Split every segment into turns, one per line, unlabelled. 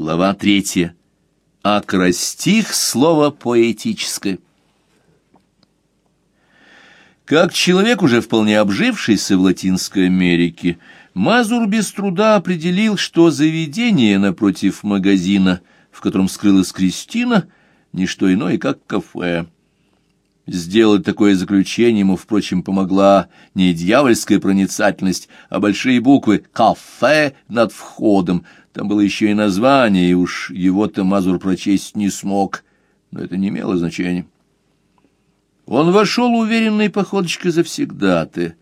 Глава третья. Акростих — слово поэтическое. Как человек, уже вполне обжившийся в Латинской Америке, Мазур без труда определил, что заведение напротив магазина, в котором скрылась Кристина, — не что иное, как кафе — Сделать такое заключение ему, впрочем, помогла не дьявольская проницательность, а большие буквы «Кафе» над входом. Там было еще и название, и уж его-то Мазур прочесть не смог, но это не имело значения. Он вошел уверенной походочкой завсегдаты,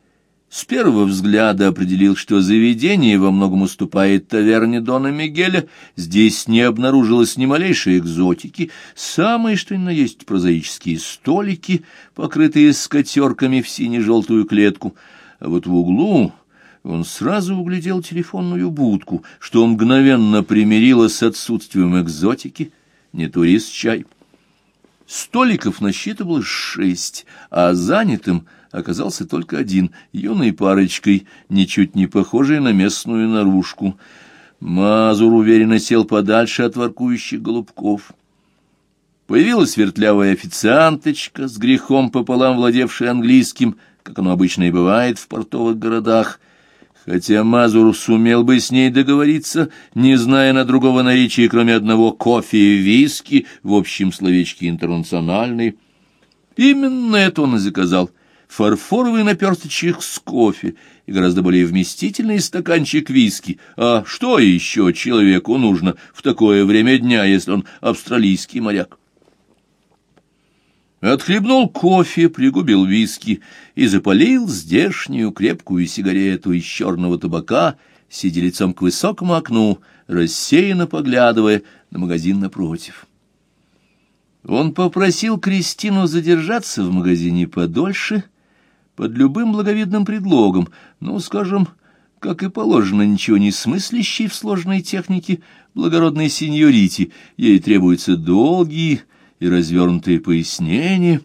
с первого взгляда определил, что заведение во многом уступает таверне Дона Мигеля, здесь не обнаружилось ни малейшей экзотики, самые что ни на есть прозаические столики, покрытые скатерками в сине-желтую клетку, а вот в углу он сразу углядел телефонную будку, что мгновенно примирило с отсутствием экзотики, не турист-чай. Столиков насчитывалось шесть, а занятым — оказался только один, юной парочкой, ничуть не похожей на местную наружку. Мазур уверенно сел подальше от воркующих голубков. Появилась вертлявая официанточка, с грехом пополам владевшая английским, как оно обычно и бывает в портовых городах, хотя Мазур сумел бы с ней договориться, не зная на другого наречия, кроме одного кофе и виски, в общем словечке интернациональный. Именно это он и заказал фарфоровый наперсточек с кофе и гораздо более вместительный стаканчик виски. А что еще человеку нужно в такое время дня, если он австралийский моряк? Отхлебнул кофе, пригубил виски и запалил здешнюю крепкую сигарету из черного табака, сидя лицом к высокому окну, рассеянно поглядывая на магазин напротив. Он попросил Кристину задержаться в магазине подольше — под любым благовидным предлогом, ну, скажем, как и положено, ничего не смыслящей в сложной технике благородной сеньорите, ей требуются долгие и развернутые пояснения.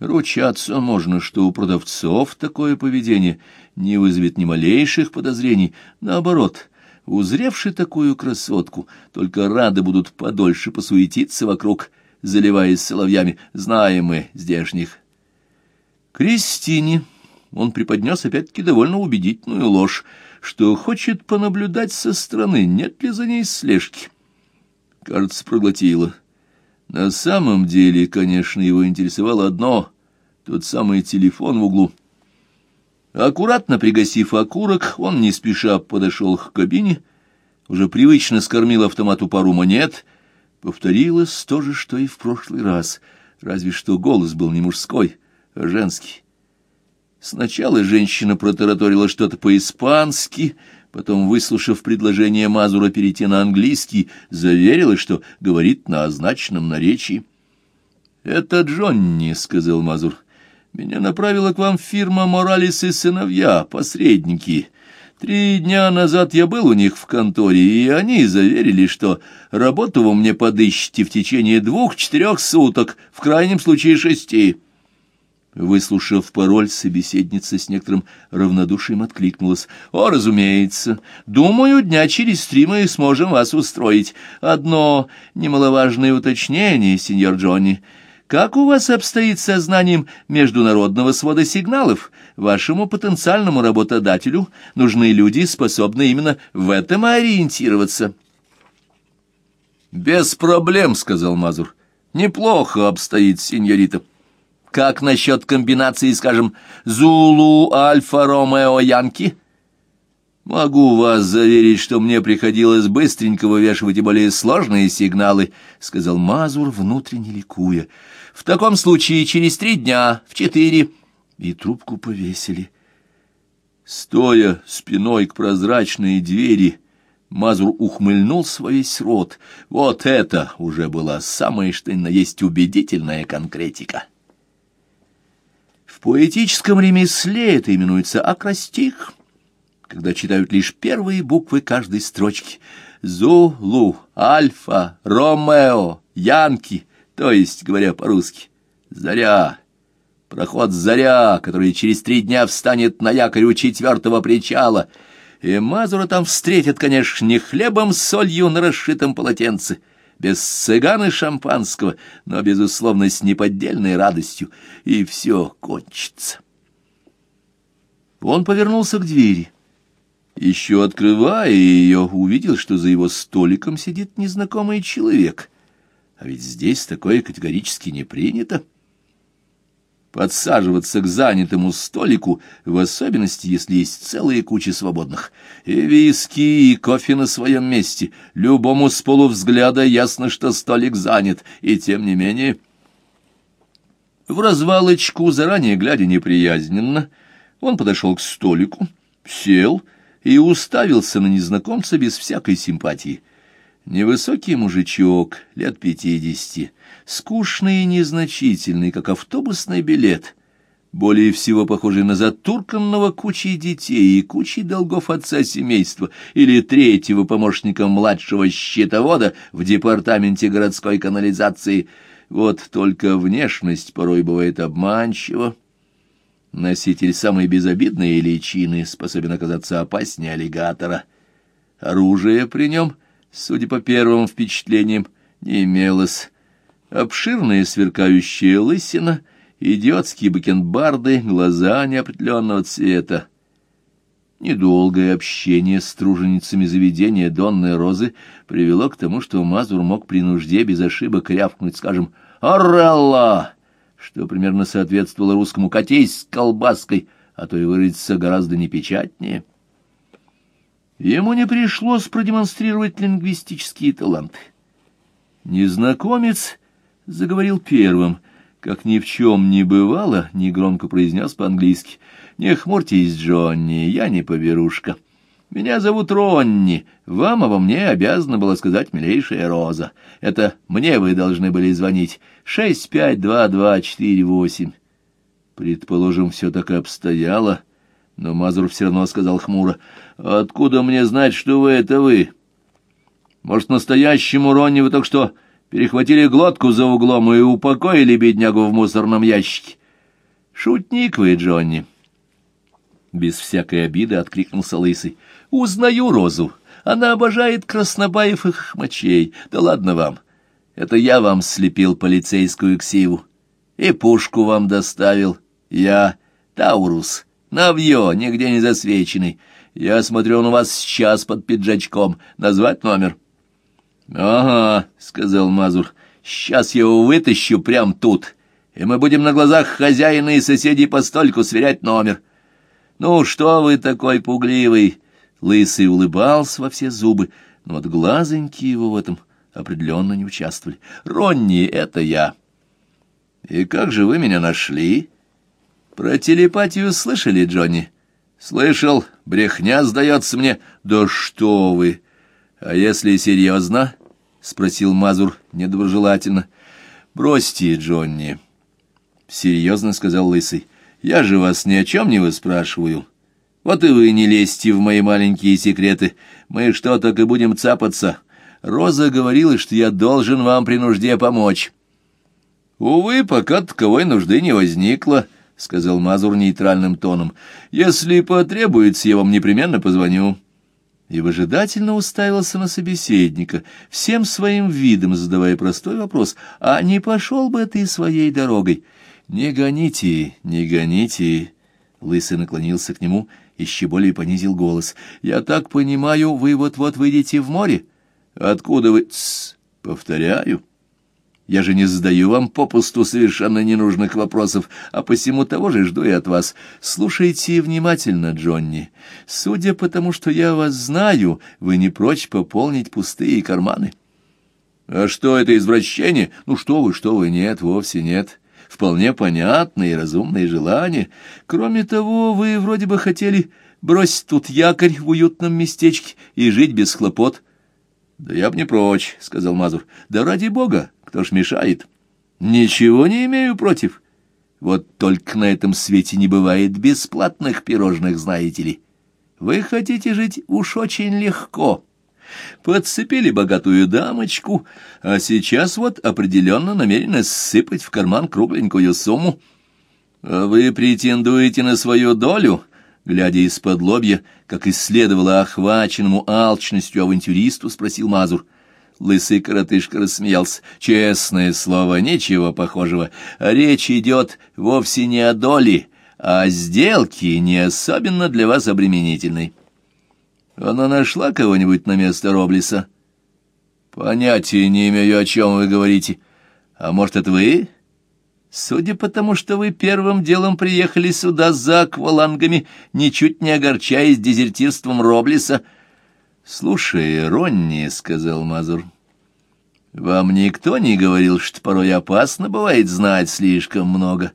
Ручаться можно, что у продавцов такое поведение не вызовет ни малейших подозрений. Наоборот, узревши такую красотку, только рады будут подольше посуетиться вокруг, заливаясь соловьями, знаем мы здешних Кристине он преподнес опять-таки довольно убедительную ложь, что хочет понаблюдать со стороны, нет ли за ней слежки. Кажется, проглотила. На самом деле, конечно, его интересовало одно — тот самый телефон в углу. Аккуратно пригасив окурок, он не спеша подошел к кабине, уже привычно скормил автомату пару монет. Повторилось то же, что и в прошлый раз, разве что голос был не мужской, женский. Сначала женщина протараторила что-то по-испански, потом, выслушав предложение Мазура перейти на английский, заверила, что говорит на означенном наречии. «Это Джонни», — сказал Мазур. «Меня направила к вам фирма «Моралес и сыновья», посредники». Три дня назад я был у них в конторе, и они заверили, что работу вы мне подыщете в течение двух-четырех суток, в крайнем случае шести. Выслушав пароль, собеседница с некоторым равнодушием откликнулась. «О, разумеется. Думаю, дня через три мы сможем вас устроить. Одно немаловажное уточнение, сеньор Джонни. Как у вас обстоит со знанием международного свода сигналов? Вашему потенциальному работодателю нужны люди, способные именно в этом ориентироваться». «Без проблем», — сказал Мазур. «Неплохо обстоит, сеньорита». Как насчет комбинации, скажем, Зулу, Альфа, Ромео, Янки? Могу вас заверить, что мне приходилось быстренько вывешивать и более сложные сигналы, — сказал Мазур, внутренне ликуя. В таком случае через три дня, в четыре. И трубку повесили. Стоя спиной к прозрачной двери, Мазур ухмыльнулся во весь рот. Вот это уже была самая что ни на есть убедительная конкретика поэтическом ремесле это именуется акростих, когда читают лишь первые буквы каждой строчки. Зулу, Альфа, Ромео, Янки, то есть, говоря по-русски, Заря, проход Заря, который через три дня встанет на якорь у четвертого причала. и Мазура там встретят, конечно, не хлебом с солью на расшитом полотенце, без цыган и шампанского, но, безусловно, с неподдельной радостью, и все кончится. Он повернулся к двери. Еще открывая ее, увидел, что за его столиком сидит незнакомый человек. А ведь здесь такое категорически не принято подсаживаться к занятому столику, в особенности, если есть целая куча свободных. И виски, и кофе на своем месте. Любому с полувзгляда ясно, что столик занят, и тем не менее... В развалочку, заранее глядя неприязненно, он подошел к столику, сел и уставился на незнакомца без всякой симпатии. Невысокий мужичок, лет пятидесяти, скучный и незначительный, как автобусный билет, более всего похожий на затурканного кучей детей и кучей долгов отца семейства или третьего помощника младшего счетовода в департаменте городской канализации. Вот только внешность порой бывает обманчива. Носитель самой безобидной личины способен оказаться опаснее аллигатора. Оружие при нем, судя по первым впечатлениям, не имелось, обширная сверкающая лысина, идиотские бакенбарды, глаза неопределенного цвета. Недолгое общение с труженицами заведения Донной Розы привело к тому, что Мазур мог при нужде без ошибок рявкнуть, скажем, «Орелла!», что примерно соответствовало русскому «катись с колбаской», а то и выразиться гораздо непечатнее. Ему не пришлось продемонстрировать лингвистические таланты. Незнакомец — заговорил первым. Как ни в чем не бывало, негромко произнес по-английски. «Не хмурьтесь, Джонни, я не поверушка. Меня зовут Ронни. Вам обо мне обязана была сказать милейшая Роза. Это мне вы должны были звонить. Шесть пять два два четыре восемь». Предположим, все так и обстояло, но Мазур все равно сказал хмуро. «Откуда мне знать, что вы — это вы? Может, настоящему Ронни вы только что перехватили глотку за углом и упокоили беднягу в мусорном ящике. Шутник вы, Джонни. Без всякой обиды откликнулся Лысый. Узнаю Розу. Она обожает краснобаев и хохмачей. Да ладно вам. Это я вам слепил полицейскую ксиву. И пушку вам доставил. Я Таурус. Навье, нигде не засвеченный. Я смотрю, он у вас сейчас под пиджачком. Назвать номер? — Ага, — сказал Мазур, — сейчас я его вытащу прямо тут, и мы будем на глазах хозяина и соседей по стольку сверять номер. — Ну, что вы такой пугливый? Лысый улыбался во все зубы, но вот глазоньки его в этом определенно не участвовали. — Ронни, это я. — И как же вы меня нашли? — Про телепатию слышали, Джонни? — Слышал, брехня сдается мне. — Да что вы! А если серьезно? — спросил Мазур недоброжелательно. — Бросьте, Джонни. — серьезно сказал Лысый. — Я же вас ни о чем не выспрашиваю. Вот и вы не лезьте в мои маленькие секреты. Мы что, так и будем цапаться. Роза говорила, что я должен вам при нужде помочь. — Увы, пока таковой нужды не возникло, — сказал Мазур нейтральным тоном. — Если потребуется, я вам непременно позвоню. — и выжидательно уставился на собеседника, всем своим видом задавая простой вопрос, а не пошел бы ты своей дорогой? «Не гоните, не гоните!» Лысый наклонился к нему, еще более понизил голос. «Я так понимаю, вы вот-вот выйдете в море? Откуда вы...» «Тссс, повторяю». Я же не задаю вам попусту совершенно ненужных вопросов, а посему того же жду и от вас. Слушайте внимательно, Джонни. Судя по тому, что я вас знаю, вы не прочь пополнить пустые карманы. А что это извращение? Ну что вы, что вы, нет, вовсе нет. Вполне понятное и разумное желание. Кроме того, вы вроде бы хотели бросить тут якорь в уютном местечке и жить без хлопот. Да я б не прочь, — сказал Мазур. Да ради бога, кто ж мешает? Ничего не имею против. Вот только на этом свете не бывает бесплатных пирожных, знаете ли. Вы хотите жить уж очень легко. Подцепили богатую дамочку, а сейчас вот определенно намерены сыпать в карман кругленькую сумму. А вы претендуете на свою долю? глядя из-под лобья, как исследовала охваченному алчностью авантюристу, спросил Мазур. Лысый коротышка рассмеялся. Честное слово, ничего похожего. Речь идет вовсе не о доле, а о сделке, не особенно для вас обременительной. Она нашла кого-нибудь на место Роблиса? Понятия не имею, о чем вы говорите. А может, это вы? Судя по тому, что вы первым делом приехали сюда за аквалангами, ничуть не огорчаясь дезертирством Роблиса. Слушай, Ронни, — сказал Мазур, — вам никто не говорил, что порой опасно бывает знать слишком много?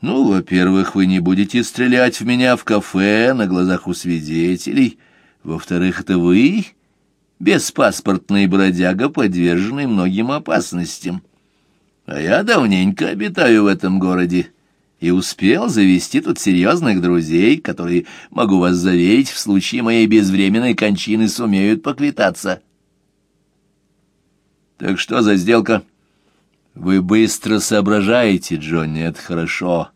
Ну, во-первых, вы не будете стрелять в меня в кафе на глазах у свидетелей. Во-вторых, это вы, беспаспортный бродяга, подверженный многим опасностям. А я давненько обитаю в этом городе и успел завести тут серьезных друзей, которые, могу вас заверить, в случае моей безвременной кончины сумеют поквитаться. Так что за сделка? Вы быстро соображаете, Джонни, это хорошо.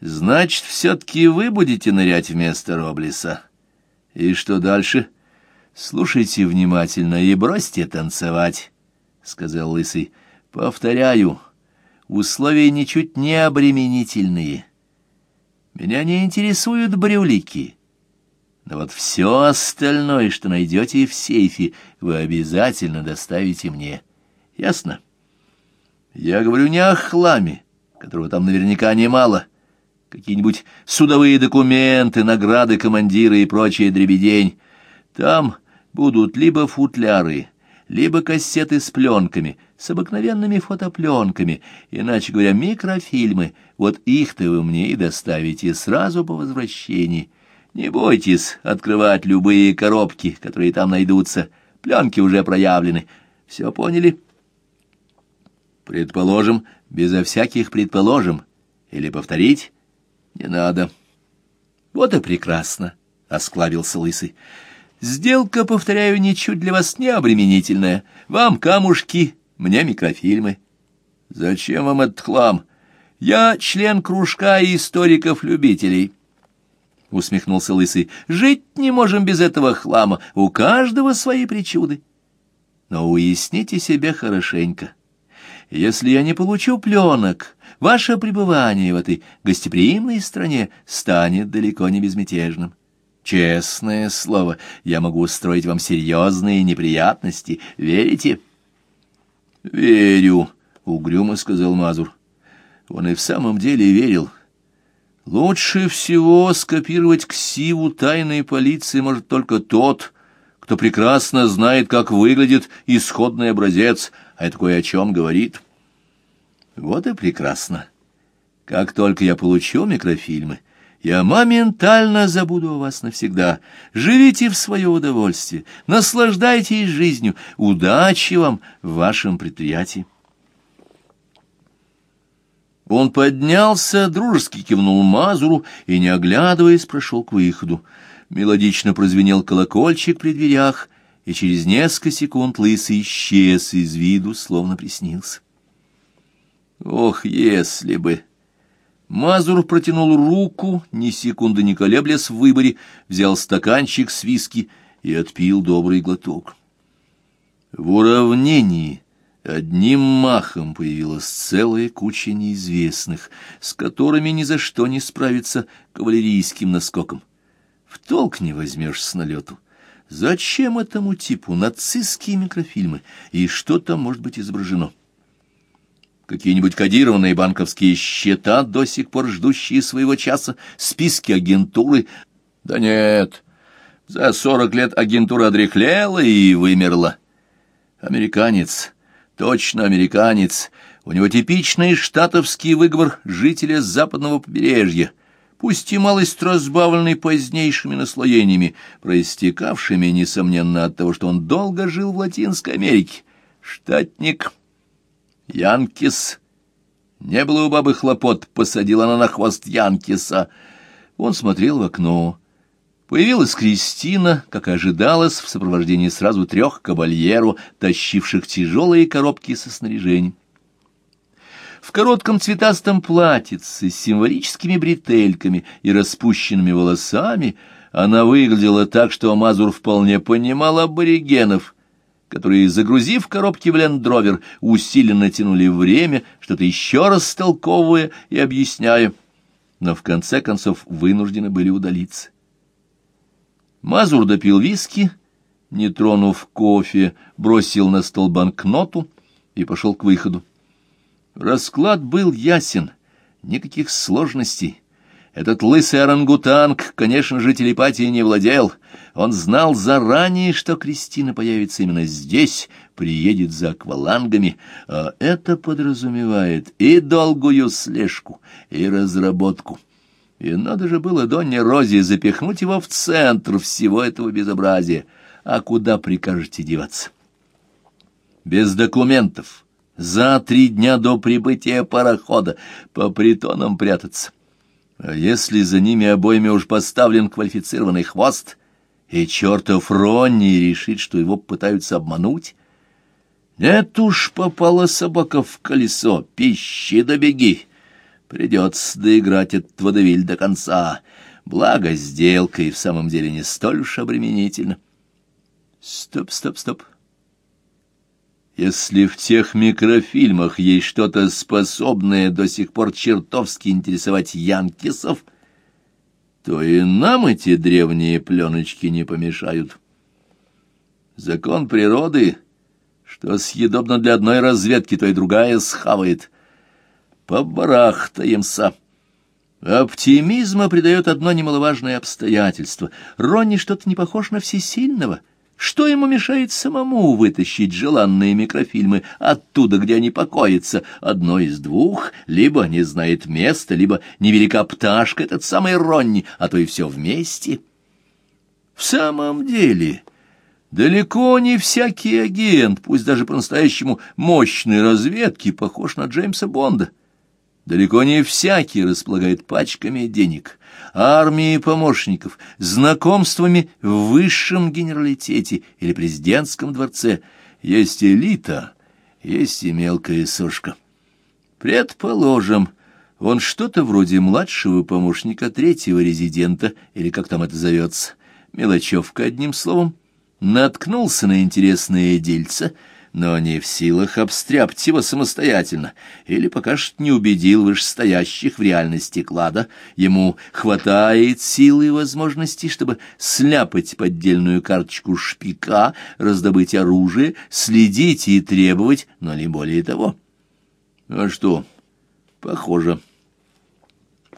Значит, все-таки вы будете нырять вместо Роблиса. И что дальше? Слушайте внимательно и бросьте танцевать, — сказал Лысый. Повторяю, условия ничуть не обременительные. Меня не интересуют брюлики. Но вот все остальное, что найдете в сейфе, вы обязательно доставите мне. Ясно? Я говорю не о хламе, которого там наверняка немало. Какие-нибудь судовые документы, награды командира и прочая дребедень. Там будут либо футляры, либо кассеты с пленками, с обыкновенными фотопленками, иначе говоря, микрофильмы. Вот их-то вы мне и доставите сразу по возвращении. Не бойтесь открывать любые коробки, которые там найдутся. Пленки уже проявлены. Все поняли? Предположим, безо всяких предположим. Или повторить? Не надо. Вот и прекрасно, — осклабился Лысый. Сделка, повторяю, ничуть для вас не обременительная. Вам камушки, мне микрофильмы. Зачем вам этот хлам? Я член кружка историков-любителей. Усмехнулся Лысый. Жить не можем без этого хлама. У каждого свои причуды. Но уясните себе хорошенько. Если я не получу пленок, ваше пребывание в этой гостеприимной стране станет далеко не безмятежным. Честное слово, я могу устроить вам серьезные неприятности. Верите? — Верю, — угрюмо сказал Мазур. Он и в самом деле верил. Лучше всего скопировать ксиву тайной полиции может только тот, кто прекрасно знает, как выглядит исходный образец, а это кое о чем говорит. Вот и прекрасно. Как только я получу микрофильмы, я моментально забуду о вас навсегда. Живите в свое удовольствие, наслаждайтесь жизнью. Удачи вам в вашем предприятии. Он поднялся, дружески кивнул Мазуру и, не оглядываясь, прошел к выходу. Мелодично прозвенел колокольчик при дверях, и через несколько секунд лысый исчез из виду, словно приснился. Ох, если бы... Мазур протянул руку, ни секунды не колеблясь в выборе, взял стаканчик с виски и отпил добрый глоток. В уравнении одним махом появилась целая куча неизвестных, с которыми ни за что не справиться кавалерийским наскоком. В толк не возьмешь с налету. Зачем этому типу нацистские микрофильмы, и что там может быть изображено? Какие-нибудь кодированные банковские счета, до сих пор ждущие своего часа, списки агентуры. Да нет, за сорок лет агентура одряхлела и вымерла. Американец, точно американец, у него типичный штатовский выговор жителя западного побережья, пусть и малость разбавленный позднейшими наслоениями, проистекавшими, несомненно, от того, что он долго жил в Латинской Америке. Штатник Янкис. Не было у бабы хлопот, посадила она на хвост Янкиса. Он смотрел в окно. Появилась Кристина, как и ожидалось, в сопровождении сразу трех кабальеру, тащивших тяжелые коробки со снаряжением. В коротком цветастом платьице с символическими бретельками и распущенными волосами она выглядела так, что Мазур вполне понимал аборигенов, которые, загрузив коробки в лендровер, усиленно тянули время, что-то еще раз толковывая и объясняя, но в конце концов вынуждены были удалиться. Мазур допил виски, не тронув кофе, бросил на стол банкноту и пошел к выходу. Расклад был ясен, никаких сложностей. Этот лысый орангутанг, конечно же, телепатией не владел. Он знал заранее, что Кристина появится именно здесь, приедет за аквалангами, а это подразумевает и долгую слежку, и разработку. И надо же было Донне Розе запихнуть его в центр всего этого безобразия. А куда прикажете деваться? Без документов за три дня до прибытия парохода по притонам прятаться. А если за ними обоими уж поставлен квалифицированный хвост, и чертов Ронни решит, что его пытаются обмануть? Нет уж, попала собака в колесо, пищи да. Придется доиграть этот водовиль до конца. Благо, сделка и в самом деле не столь уж обременительна. Стоп, стоп, стоп. Если в тех микрофильмах есть что-то способное до сих пор чертовски интересовать янкисов, то и нам эти древние пленочки не помешают. Закон природы, что съедобно для одной разведки, то и другая схавает. Побарахтаемся. Оптимизма придает одно немаловажное обстоятельство. Ронни что-то не похож на всесильного — что ему мешает самому вытащить желанные микрофильмы оттуда, где они покоятся? Одно из двух, либо не знает места, либо невелика пташка этот самый Ронни, а то и все вместе. В самом деле, далеко не всякий агент, пусть даже по-настоящему мощной разведки, похож на Джеймса Бонда. Далеко не всякий располагает пачками денег, армией помощников, знакомствами в высшем генералитете или президентском дворце. Есть элита, есть и мелкая сошка. Предположим, он что-то вроде младшего помощника третьего резидента, или как там это зовется, мелочевка одним словом, наткнулся на интересное дельце — но не в силах обстряпать его самостоятельно, или пока что не убедил вышестоящих в реальности клада, ему хватает силы и возможностей, чтобы сляпать поддельную карточку шпика, раздобыть оружие, следить и требовать, но не более того. А что? Похоже.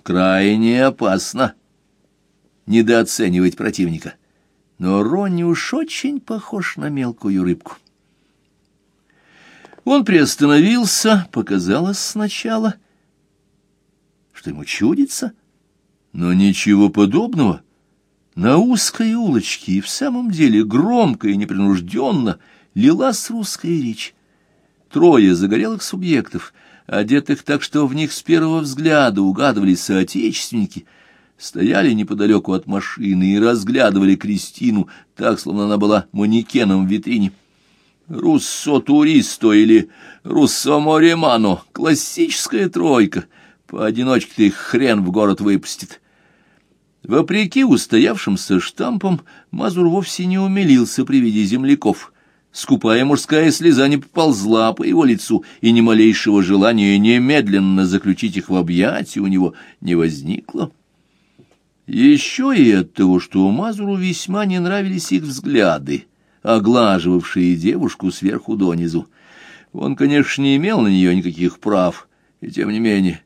Крайне опасно недооценивать противника. Но Ронни уж очень похож на мелкую рыбку. Он приостановился, показалось сначала, что ему чудится, но ничего подобного. На узкой улочке и в самом деле громко и непринужденно лилась русская речь. Трое загорелых субъектов, одетых так, что в них с первого взгляда угадывались соотечественники, стояли неподалеку от машины и разглядывали Кристину так, словно она была манекеном в витрине. Руссо-туристо или Руссо-моремано. Классическая тройка. Поодиночке-то их хрен в город выпустит. Вопреки устоявшимся штампам, Мазур вовсе не умилился при виде земляков. Скупая мужская слеза не поползла по его лицу, и ни малейшего желания немедленно заключить их в объятия у него не возникло. Еще и от того, что Мазуру весьма не нравились их взгляды оглаживавшие девушку сверху донизу. Он, конечно, не имел на нее никаких прав, и тем не менее.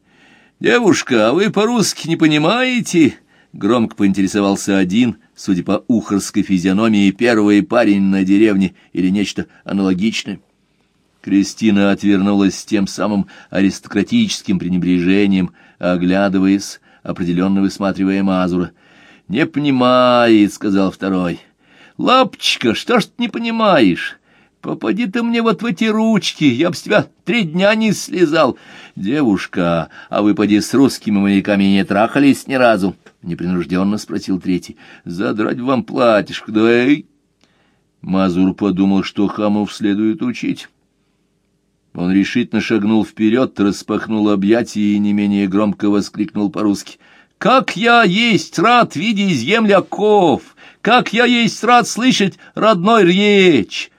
«Девушка, а вы по-русски не понимаете?» Громко поинтересовался один, судя по ухорской физиономии, первый парень на деревне или нечто аналогичное. Кристина отвернулась с тем самым аристократическим пренебрежением, оглядываясь, определенно высматривая Мазура. «Не понимает», — сказал второй. Лапочка, что ж ты не понимаешь? Попади ты мне вот в эти ручки, я б с тебя три дня не слезал. Девушка, а вы поди с русскими маяками не трахались ни разу? Непринужденно спросил третий. Задрать вам платьишко, да эй! Мазур подумал, что хамов следует учить. Он решительно шагнул вперед, распахнул объятия и не менее громко воскликнул по-русски. «Как я есть рад видеть земляков! Как я есть рад слышать родной речь!»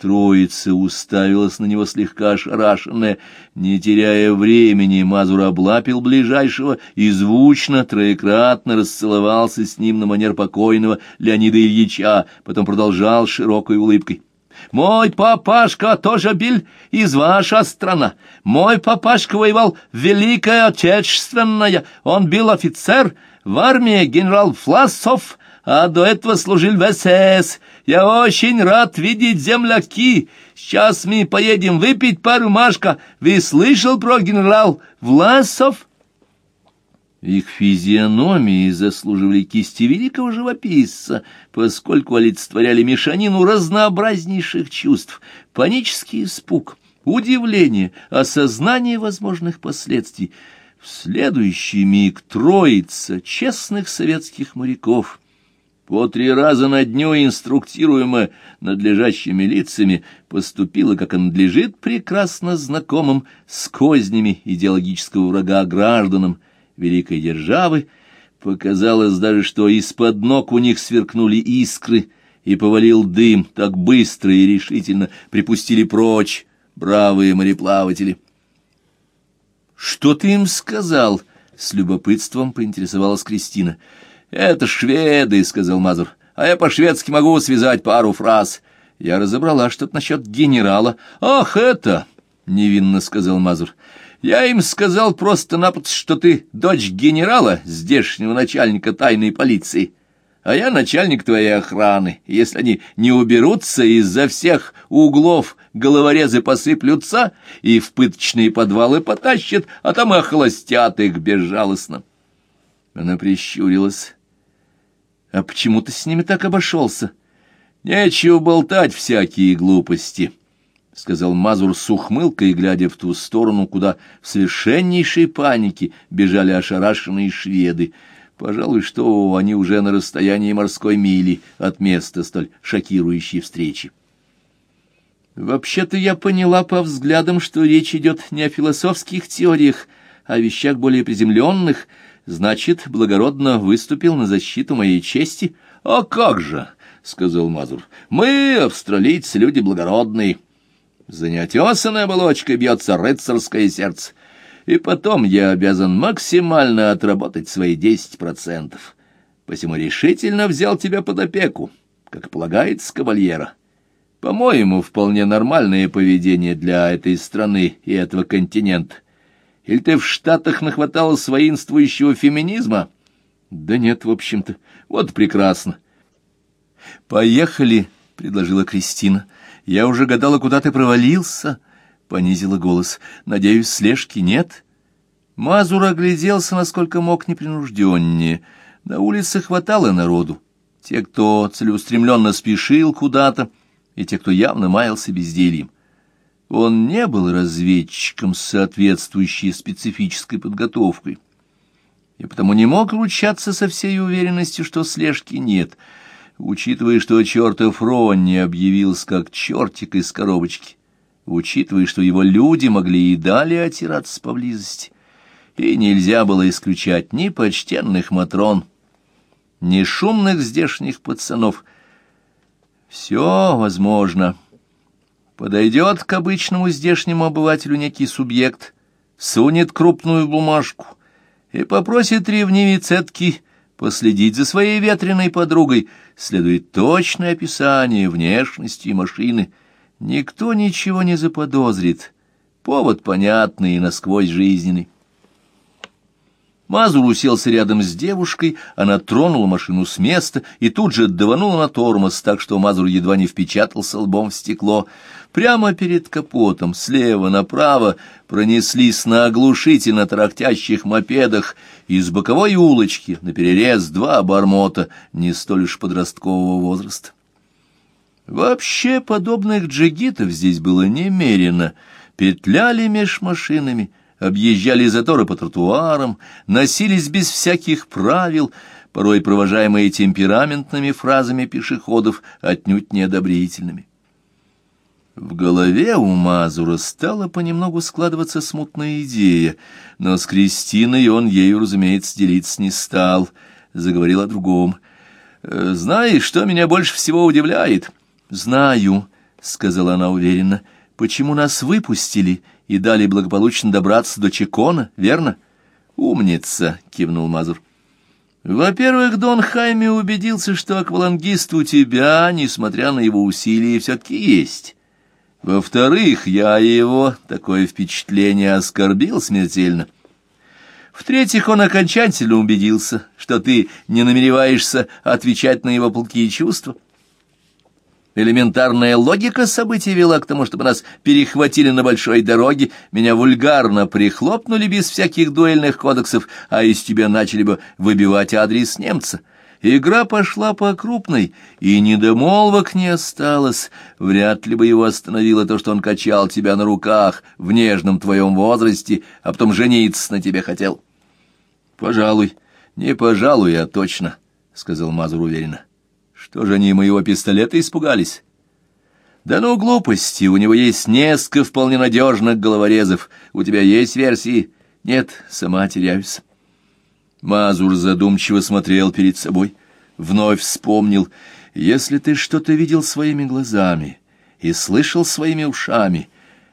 Троица уставилась на него слегка ошарашенная. Не теряя времени, Мазур облапил ближайшего и звучно, троекратно расцеловался с ним на манер покойного Леонида Ильича, потом продолжал широкой улыбкой. «Мой папашка тоже был из ваша страна. Мой папашка воевал Великая Отечественная. Он был офицер в армии генерал Фласов, а до этого служил в СС. Я очень рад видеть земляки. Сейчас мы поедем выпить пару машка. Вы слышал про генерал Власов? Их физиономии заслуживали кисти великого живописца, поскольку олицетворяли мешанину разнообразнейших чувств, панический испуг, удивление, осознание возможных последствий. В следующий миг троица честных советских моряков — по три раза на дню инструктируемо надлежащими лицами, поступила, как и надлежит прекрасно знакомым с кознями идеологического врага гражданам великой державы, показалось даже, что из-под ног у них сверкнули искры, и повалил дым, так быстро и решительно припустили прочь бравые мореплаватели. «Что ты им сказал?» — с любопытством поинтересовалась Кристина — «Это шведы», — сказал Мазур, — «а я по-шведски могу связать пару фраз». Я разобрала что-то насчет генерала. «Ах, это!» — невинно сказал Мазур. «Я им сказал просто-напросто, что ты дочь генерала, здешнего начальника тайной полиции, а я начальник твоей охраны. Если они не уберутся из-за всех углов, головорезы посыплются и в пыточные подвалы потащат, а там и охолостят их безжалостно». Она прищурилась. А почему ты с ними так обошелся? Нечего болтать всякие глупости, — сказал Мазур с ухмылкой, глядя в ту сторону, куда в совершеннейшей панике бежали ошарашенные шведы. Пожалуй, что они уже на расстоянии морской мили от места столь шокирующей встречи. Вообще-то я поняла по взглядам, что речь идет не о философских теориях, а о вещах более приземленных — Значит, благородно выступил на защиту моей чести? А как же, — сказал Мазур, — мы, австралийцы, люди благородные. За неотесанной оболочкой бьется рыцарское сердце. И потом я обязан максимально отработать свои десять процентов. Посему решительно взял тебя под опеку, как полагается кавальера. По-моему, вполне нормальное поведение для этой страны и этого континента. Или ты в Штатах нахваталась воинствующего феминизма? Да нет, в общем-то. Вот прекрасно. Поехали, предложила Кристина. Я уже гадала, куда ты провалился, понизила голос. Надеюсь, слежки нет. Мазур огляделся, насколько мог непринужденнее. На улице хватало народу. Те, кто целеустремленно спешил куда-то, и те, кто явно маялся бездельем. Он не был разведчиком с соответствующей специфической подготовкой, и потому не мог ручаться со всей уверенностью, что слежки нет, учитывая, что чертов Ронни объявился как чертик из коробочки, учитывая, что его люди могли и далее отираться поблизости, и нельзя было исключать ни почтенных матрон, ни шумных здешних пацанов. Все возможно. — Подойдет к обычному здешнему обывателю некий субъект, сунет крупную бумажку и попросит ревнивый цетки последить за своей ветреной подругой, следует точное описание внешности машины. Никто ничего не заподозрит, повод понятный и насквозь жизненный. Мазур уселся рядом с девушкой, она тронула машину с места и тут же даванула на тормоз, так что Мазур едва не впечатался лбом в стекло. Прямо перед капотом, слева направо, пронеслись на оглушительно тарахтящих мопедах из боковой улочки на перерез два обормота не столь уж подросткового возраста. Вообще подобных джигитов здесь было немерено, петляли меж машинами, объезжали заторы по тротуарам, носились без всяких правил, порой провожаемые темпераментными фразами пешеходов, отнюдь неодобрительными. В голове у Мазура стала понемногу складываться смутная идея, но с Кристиной он ею, разумеется, делиться не стал, заговорил о другом. «Э, «Знаешь, что меня больше всего удивляет?» «Знаю», — сказала она уверенно, — «почему нас выпустили и дали благополучно добраться до Чекона, верно?» «Умница», — кивнул Мазур. «Во-первых, Дон Хайме убедился, что аквалангист у тебя, несмотря на его усилия, все-таки есть». Во-вторых, я его, такое впечатление, оскорбил смертельно. В-третьих, он окончательно убедился, что ты не намереваешься отвечать на его пылкие чувства. Элементарная логика событий вела к тому, чтобы нас перехватили на большой дороге, меня вульгарно прихлопнули без всяких дуэльных кодексов, а из тебя начали бы выбивать адрес немца. Игра пошла по крупной, и недомолвок не осталось. Вряд ли бы его остановило то, что он качал тебя на руках в нежном твоем возрасте, а потом жениться на тебе хотел. — Пожалуй, не пожалуй, а точно, — сказал Мазур уверенно. — Что же они моего пистолета испугались? — Да ну, глупости, у него есть несколько вполне надежных головорезов. У тебя есть версии? — Нет, сама теряюсь. Мазур задумчиво смотрел перед собой, вновь вспомнил, если ты что-то видел своими глазами и слышал своими ушами,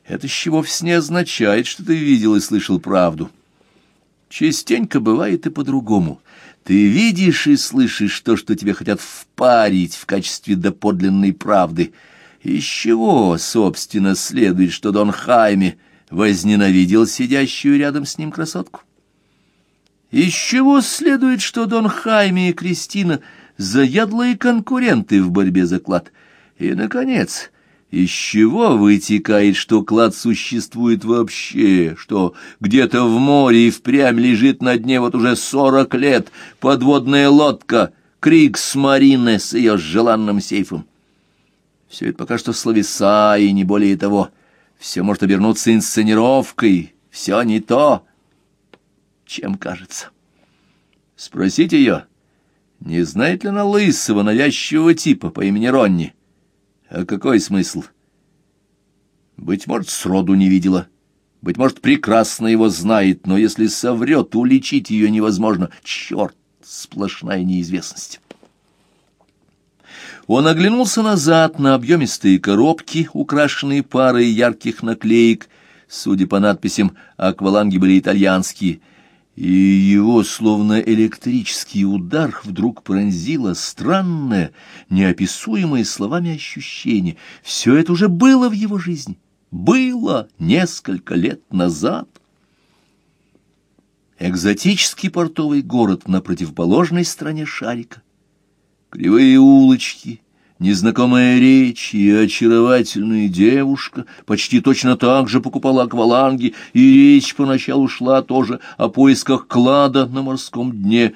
это еще вовсе не означает, что ты видел и слышал правду. Частенько бывает и по-другому. Ты видишь и слышишь то, что тебе хотят впарить в качестве доподлинной правды. Из чего, собственно, следует, что Дон Хайме возненавидел сидящую рядом с ним красотку? Из чего следует, что Дон Хайме и Кристина — заядлые конкуренты в борьбе за клад? И, наконец, из чего вытекает, что клад существует вообще, что где-то в море и впрямь лежит на дне вот уже сорок лет подводная лодка Крикс Марине с ее желанным сейфом? Все это пока что словеса и не более того. Все может обернуться инсценировкой, все не то чем кажется. Спросить ее, не знает ли она лысого, навязчивого типа по имени Ронни. А какой смысл? Быть может, сроду не видела. Быть может, прекрасно его знает, но если соврет, уличить ее невозможно. Черт, сплошная неизвестность. Он оглянулся назад на объемистые коробки, украшенные парой ярких наклеек. Судя по надписям, акваланги были итальянские — и его, словно электрический удар, вдруг пронзило странное, неописуемое словами ощущение. Все это уже было в его жизни. Было несколько лет назад. Экзотический портовый город на противоположной стороне шарика. Кривые улочки, Незнакомая речь и очаровательная девушка почти точно так же покупала акваланги, и речь поначалу шла тоже о поисках клада на морском дне,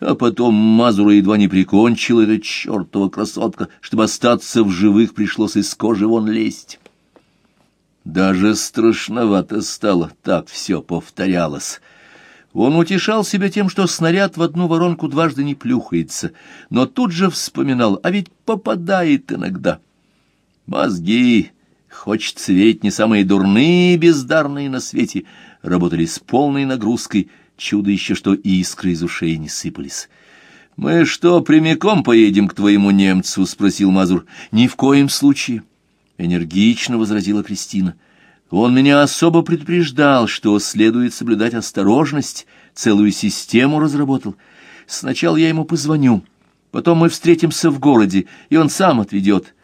а потом Мазура едва не прикончила эта чертова красотка, чтобы остаться в живых пришлось из кожи вон лезть. Даже страшновато стало, так все повторялось. Он утешал себя тем, что снаряд в одну воронку дважды не плюхается, но тут же вспоминал, а ведь попадает иногда. Мозги, хочется верить, не самые дурные и бездарные на свете, работали с полной нагрузкой, чудо еще, что искры из ушей не сыпались. «Мы что, прямиком поедем к твоему немцу?» — спросил Мазур. «Ни в коем случае», — энергично возразила Кристина. Он меня особо предупреждал, что следует соблюдать осторожность, целую систему разработал. Сначала я ему позвоню, потом мы встретимся в городе, и он сам отведет.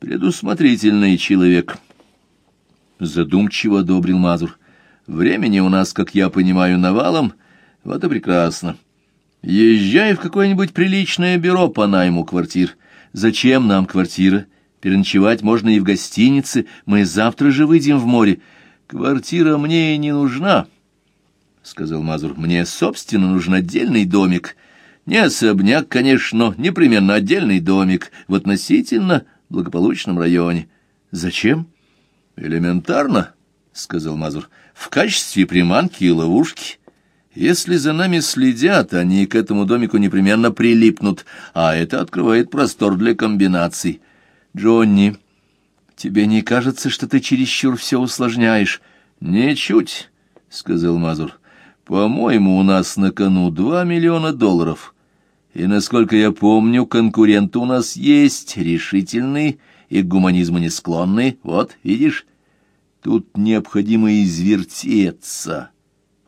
Предусмотрительный человек. Задумчиво одобрил Мазур. Времени у нас, как я понимаю, навалом, вот и прекрасно. Езжай в какое-нибудь приличное бюро по найму квартир. Зачем нам квартира? — Переночевать можно и в гостинице. Мы завтра же выйдем в море. Квартира мне не нужна, — сказал Мазур. Мне, собственно, нужен отдельный домик. Не особняк, конечно, но непременно отдельный домик в относительно благополучном районе. Зачем? Элементарно, — сказал Мазур. В качестве приманки и ловушки. Если за нами следят, они к этому домику непременно прилипнут, а это открывает простор для комбинаций. Джонни, Тебе не кажется, что ты чересчур все усложняешь? Ничуть, — сказал Мазур. По-моему, у нас на кону два миллиона долларов. И, насколько я помню, конкуренты у нас есть, решительные и к гуманизму не склонные. Вот, видишь, тут необходимо извертеться.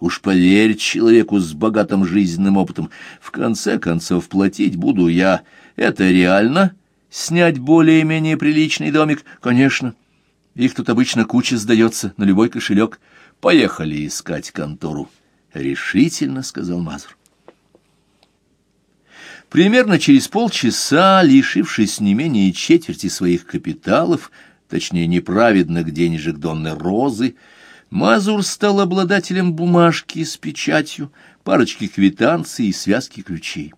Уж поверь человеку с богатым жизненным опытом. В конце концов, платить буду я. Это реально? Снять более-менее приличный домик? Конечно. Их тут обычно куча сдается на любой кошелек. Поехали искать контору. Решительно, — сказал Мазур. Примерно через полчаса, лишившись не менее четверти своих капиталов, точнее неправедных денежек Донны Розы, Мазур стал обладателем бумажки с печатью, парочки квитанций и связки ключей.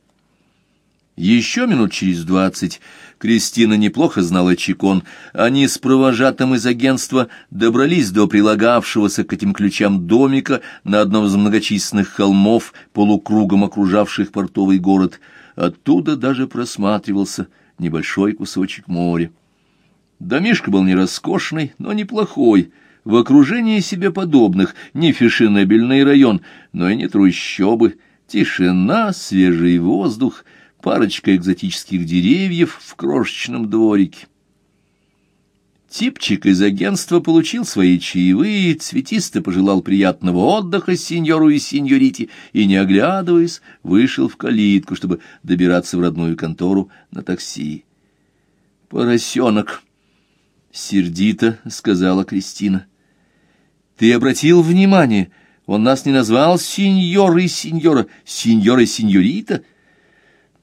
Еще минут через двадцать Кристина неплохо знала Чекон. Они с провожатым из агентства добрались до прилагавшегося к этим ключам домика на одном из многочисленных холмов, полукругом окружавших портовый город. Оттуда даже просматривался небольшой кусочек моря. Домишко был не роскошный, но неплохой, в окружении себе подобных, не фешенебельный район, но и не трущобы, тишина, свежий воздух — парочка экзотических деревьев в крошечном дворике. Типчик из агентства получил свои чаевые, цветисто пожелал приятного отдыха сеньору и сеньорите и, не оглядываясь, вышел в калитку, чтобы добираться в родную контору на такси. «Поросенок!» — сердито сказала Кристина. «Ты обратил внимание, он нас не назвал сеньор и сеньора, сеньор и сеньорита?»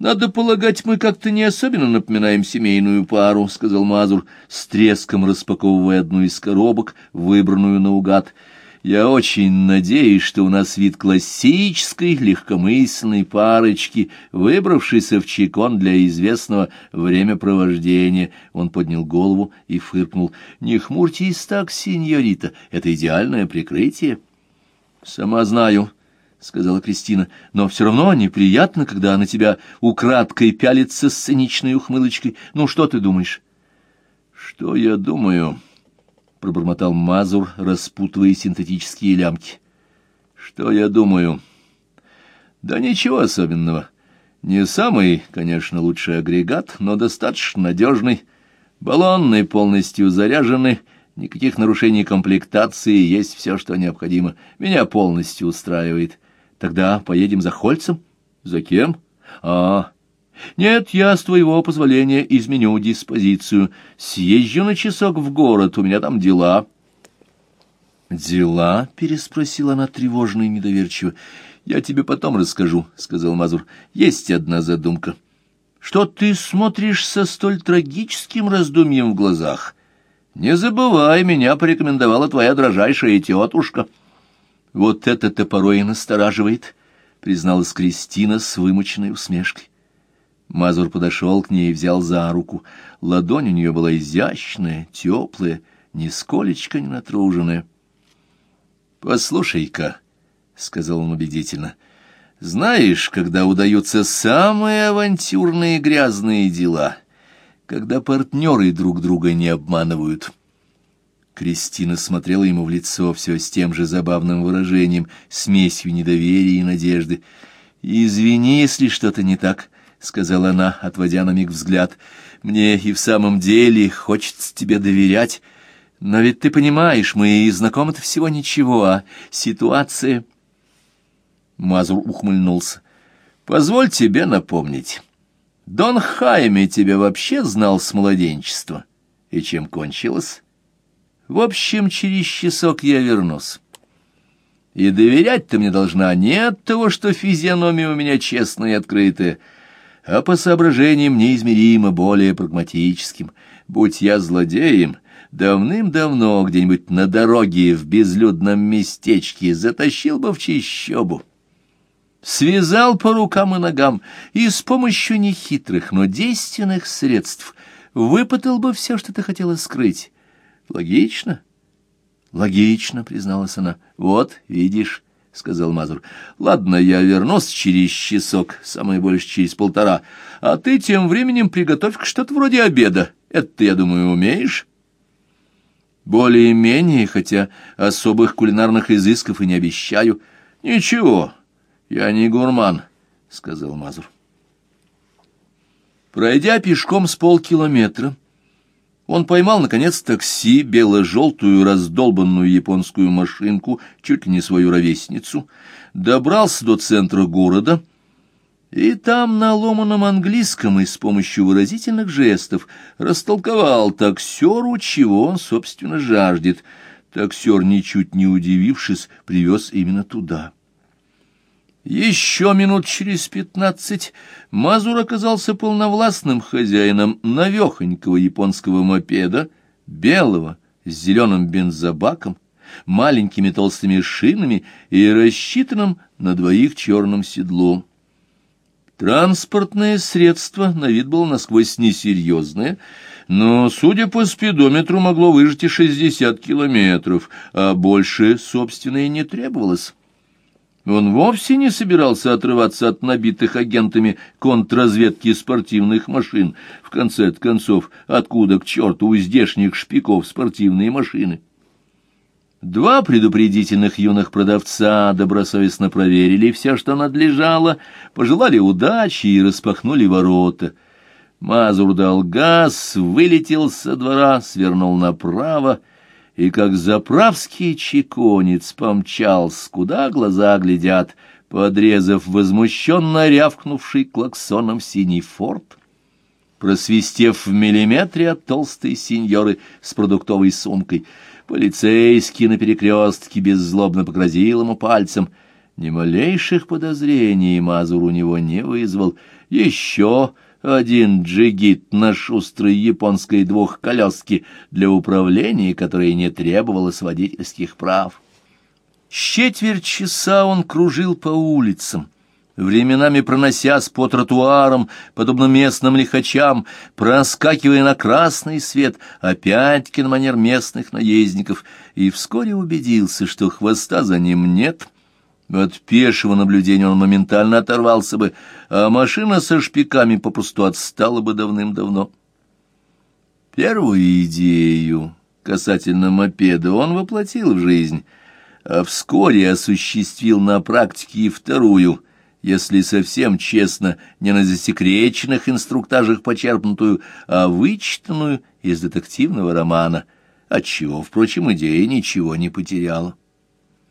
«Надо полагать, мы как-то не особенно напоминаем семейную пару», — сказал Мазур, с треском распаковывая одну из коробок, выбранную наугад. «Я очень надеюсь, что у нас вид классической легкомысленной парочки, выбравшейся в Чикон для известного времяпровождения». Он поднял голову и фыркнул. «Не хмурьтесь так, сеньорита, это идеальное прикрытие». «Сама знаю». — сказала Кристина, — но все равно неприятно, когда на тебя украдкой пялится с циничной ухмылочкой. Ну, что ты думаешь? — Что я думаю? — пробормотал Мазур, распутывая синтетические лямки. — Что я думаю? — Да ничего особенного. Не самый, конечно, лучший агрегат, но достаточно надежный. Баллонный, полностью заряженный, никаких нарушений комплектации, есть все, что необходимо. Меня полностью устраивает. Тогда поедем за Хольцем? За кем? А, нет, я, с твоего позволения, изменю диспозицию. Съезжу на часок в город, у меня там дела. Дела? Переспросила она тревожно и недоверчиво. Я тебе потом расскажу, сказал Мазур. Есть одна задумка. Что ты смотришь со столь трагическим раздумьем в глазах? Не забывай, меня порекомендовала твоя дрожайшая тетушка. — вот это-то порой и настораживает, — призналась Кристина с вымученной усмешкой. Мазур подошел к ней и взял за руку. Ладонь у нее была изящная, теплая, нисколечко не натруженная. — Послушай-ка, — сказал он убедительно, — знаешь, когда удаются самые авантюрные грязные дела, когда партнеры друг друга не обманывают — Кристина смотрела ему в лицо все с тем же забавным выражением, смесью недоверия и надежды. «Извини, если что-то не так», — сказала она, отводя на миг взгляд. «Мне и в самом деле хочется тебе доверять. Но ведь ты понимаешь, мы и знакомы-то всего ничего, а ситуация...» Мазур ухмыльнулся. «Позволь тебе напомнить. Дон Хайме тебя вообще знал с младенчества. И чем кончилось?» В общем, через часок я вернусь. И доверять ты мне должна не от того, что физиономия у меня честная и открытая, а по соображениям неизмеримо более прагматическим. Будь я злодеем, давным-давно где-нибудь на дороге в безлюдном местечке затащил бы в чищобу. Связал по рукам и ногам и с помощью нехитрых, но действенных средств выпытал бы все, что ты хотела скрыть, Логично? Логично, призналась она. Вот, видишь, сказал Мазур. Ладно, я вернусь через часок, самое больше через полтора. А ты тем временем приготовь что-то вроде обеда. Это, я думаю, умеешь? Более-менее, хотя особых кулинарных изысков и не обещаю. Ничего, я не гурман, — сказал Мазур. Пройдя пешком с полкилометра, он поймал, наконец, такси, бело-желтую раздолбанную японскую машинку, чуть ли не свою ровесницу, добрался до центра города и там на ломаном английском и с помощью выразительных жестов растолковал таксеру, чего он, собственно, жаждет. Таксер, ничуть не удивившись, привез именно туда. Еще минут через пятнадцать Мазур оказался полновластным хозяином навехонького японского мопеда, белого, с зеленым бензобаком, маленькими толстыми шинами и рассчитанным на двоих черным седлом. Транспортное средство на вид было насквозь несерьезное, но, судя по спидометру, могло выжить и шестьдесят километров, а больше, собственно, и не требовалось. Он вовсе не собирался отрываться от набитых агентами контрразведки спортивных машин. В конце концов, откуда к черту у здешних шпиков спортивные машины? Два предупредительных юных продавца добросовестно проверили все, что надлежало, пожелали удачи и распахнули ворота. Мазур дал газ, вылетел со двора, свернул направо — и как заправский чеконец помчался, куда глаза глядят, подрезав возмущенно рявкнувший клаксоном синий форт, просвистев в миллиметре от толстой сеньоры с продуктовой сумкой. Полицейский на перекрестке беззлобно погрозил ему пальцем. Ни малейших подозрений Мазур у него не вызвал. Еще один джигит на шустрой японской двухколеске для управления, которое не требовалось водительских прав. Четверть часа он кружил по улицам, временами проносясь по тротуарам, подобно местным лихачам, проскакивая на красный свет, опять-таки на манер местных наездников, и вскоре убедился, что хвоста за ним нет — от пешего наблюдения он моментально оторвался бы, а машина со шпиками попросту отстала бы давным-давно. Первую идею касательно мопеда он воплотил в жизнь, а вскоре осуществил на практике и вторую, если совсем честно, не на засекреченных инструктажах почерпнутую, а вычитанную из детективного романа, отчего, впрочем, идея ничего не потеряла.